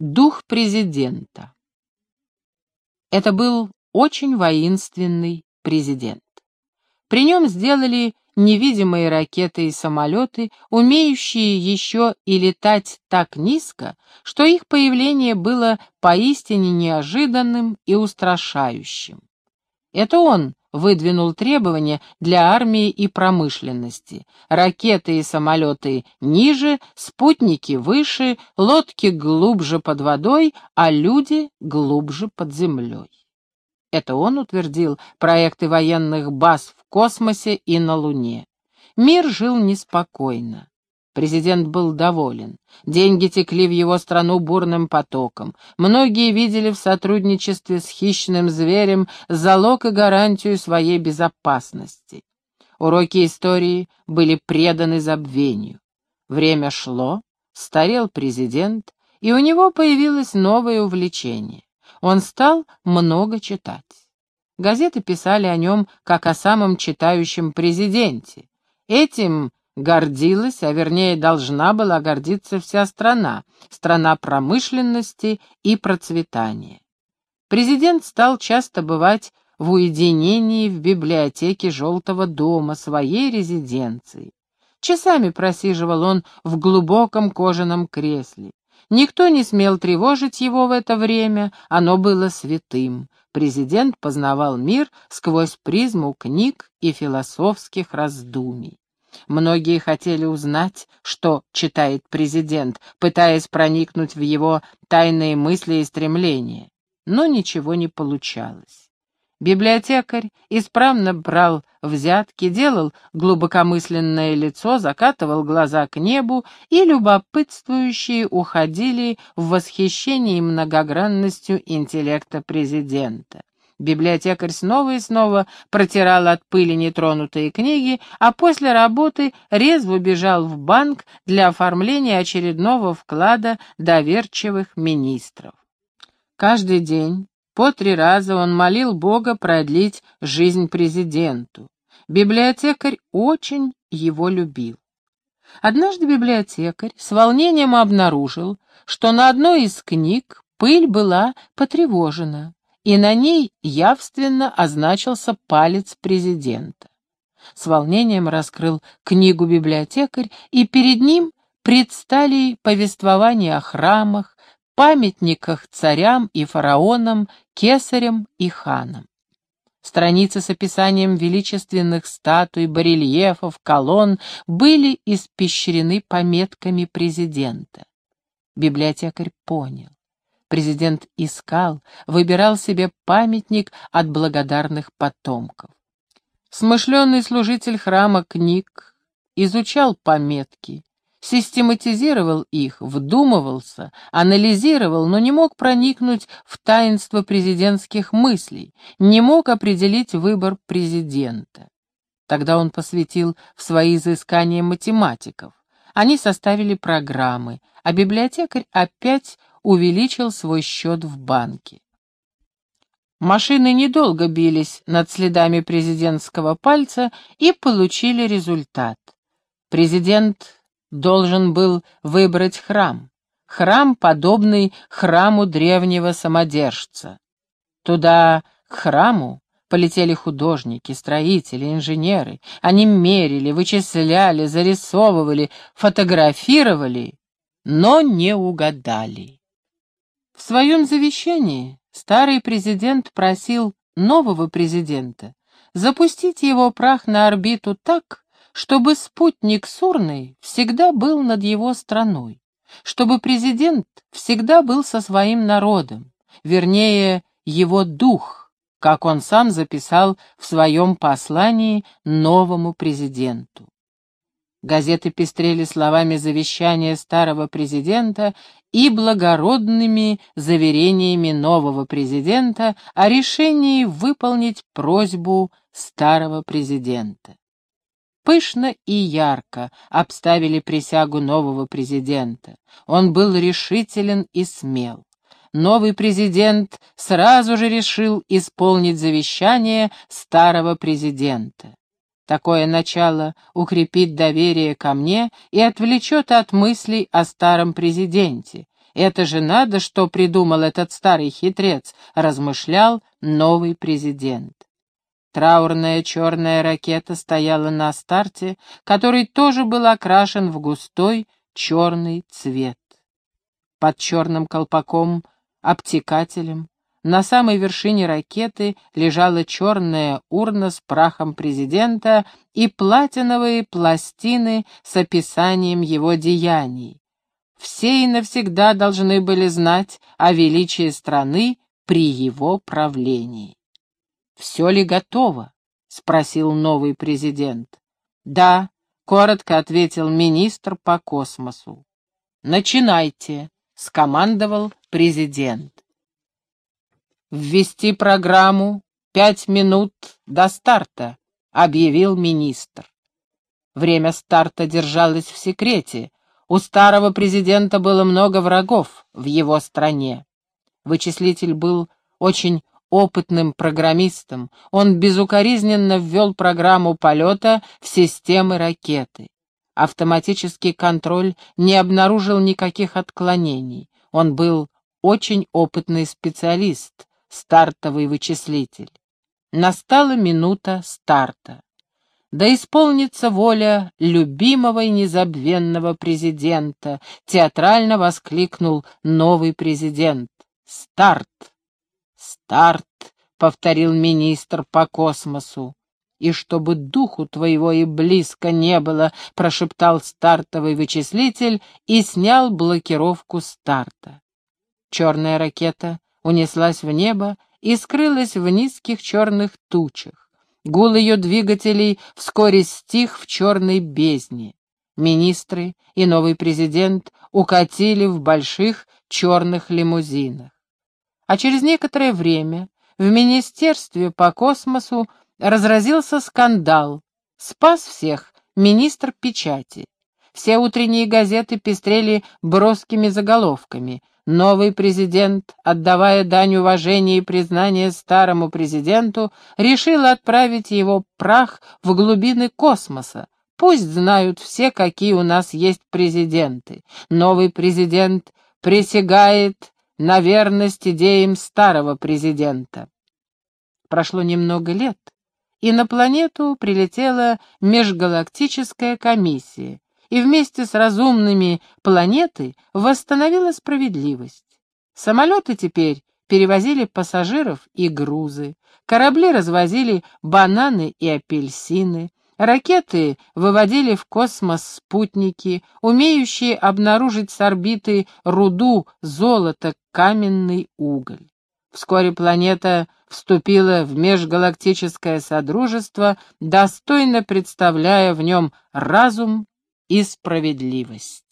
Дух президента. Это был очень воинственный президент. При нем сделали невидимые ракеты и самолеты, умеющие еще и летать так низко, что их появление было поистине неожиданным и устрашающим. Это он выдвинул требования для армии и промышленности. Ракеты и самолеты ниже, спутники выше, лодки глубже под водой, а люди глубже под землей. Это он утвердил проекты военных баз в космосе и на Луне. Мир жил неспокойно. Президент был доволен. Деньги текли в его страну бурным потоком. Многие видели в сотрудничестве с хищным зверем залог и гарантию своей безопасности. Уроки истории были преданы забвению. Время шло, старел президент, и у него появилось новое увлечение. Он стал много читать. Газеты писали о нем как о самом читающем президенте. Этим гордилась, а вернее должна была гордиться вся страна, страна промышленности и процветания. Президент стал часто бывать в уединении в библиотеке Желтого дома, своей резиденции. Часами просиживал он в глубоком кожаном кресле. Никто не смел тревожить его в это время, оно было святым. Президент познавал мир сквозь призму книг и философских раздумий. Многие хотели узнать, что читает президент, пытаясь проникнуть в его тайные мысли и стремления, но ничего не получалось. Библиотекарь исправно брал взятки, делал глубокомысленное лицо, закатывал глаза к небу, и любопытствующие уходили в восхищении многогранностью интеллекта президента. Библиотекарь снова и снова протирал от пыли нетронутые книги, а после работы резво бежал в банк для оформления очередного вклада доверчивых министров. Каждый день по три раза он молил Бога продлить жизнь президенту. Библиотекарь очень его любил. Однажды библиотекарь с волнением обнаружил, что на одной из книг пыль была потревожена и на ней явственно означился палец президента. С волнением раскрыл книгу библиотекарь, и перед ним предстали повествования о храмах, памятниках царям и фараонам, кесарям и ханам. Страницы с описанием величественных статуй, барельефов, колонн были испещрены пометками президента. Библиотекарь понял. Президент искал, выбирал себе памятник от благодарных потомков. Смышленный служитель храма книг изучал пометки, систематизировал их, вдумывался, анализировал, но не мог проникнуть в таинство президентских мыслей, не мог определить выбор президента. Тогда он посвятил в свои изыскания математиков. Они составили программы, а библиотекарь опять увеличил свой счет в банке. Машины недолго бились над следами президентского пальца и получили результат. Президент должен был выбрать храм, храм, подобный храму древнего самодержца. Туда, к храму, полетели художники, строители, инженеры. Они мерили, вычисляли, зарисовывали, фотографировали, но не угадали. В своем завещании старый президент просил нового президента запустить его прах на орбиту так, чтобы спутник Сурный всегда был над его страной, чтобы президент всегда был со своим народом, вернее, его дух, как он сам записал в своем послании новому президенту. Газеты пестрели словами завещания старого президента и благородными заверениями нового президента о решении выполнить просьбу старого президента. Пышно и ярко обставили присягу нового президента. Он был решителен и смел. Новый президент сразу же решил исполнить завещание старого президента. Такое начало укрепит доверие ко мне и отвлечет от мыслей о старом президенте. Это же надо, что придумал этот старый хитрец, размышлял новый президент. Траурная черная ракета стояла на старте, который тоже был окрашен в густой черный цвет. Под черным колпаком, обтекателем, на самой вершине ракеты лежала черная урна с прахом президента и платиновые пластины с описанием его деяний. Все и навсегда должны были знать о величии страны при его правлении. «Все ли готово?» — спросил новый президент. «Да», — коротко ответил министр по космосу. «Начинайте», — скомандовал президент. «Ввести программу пять минут до старта», — объявил министр. Время старта держалось в секрете. У старого президента было много врагов в его стране. Вычислитель был очень опытным программистом, он безукоризненно ввел программу полета в системы ракеты. Автоматический контроль не обнаружил никаких отклонений. Он был очень опытный специалист, стартовый вычислитель. Настала минута старта. Да исполнится воля любимого и незабвенного президента, театрально воскликнул новый президент. Старт! «Старт!» — повторил министр по космосу. «И чтобы духу твоего и близко не было», — прошептал стартовый вычислитель и снял блокировку старта. Черная ракета унеслась в небо и скрылась в низких черных тучах. Гул ее двигателей вскоре стих в черной бездне. Министры и новый президент укатили в больших черных лимузинах а через некоторое время в Министерстве по космосу разразился скандал. Спас всех министр печати. Все утренние газеты пестрели броскими заголовками. Новый президент, отдавая дань уважения и признания старому президенту, решил отправить его прах в глубины космоса. Пусть знают все, какие у нас есть президенты. Новый президент присягает на верность идеям старого президента. Прошло немного лет, и на планету прилетела межгалактическая комиссия, и вместе с разумными планеты восстановила справедливость. Самолеты теперь перевозили пассажиров и грузы, корабли развозили бананы и апельсины, Ракеты выводили в космос спутники, умеющие обнаружить с орбиты руду, золото, каменный уголь. Вскоре планета вступила в межгалактическое содружество, достойно представляя в нем разум и справедливость.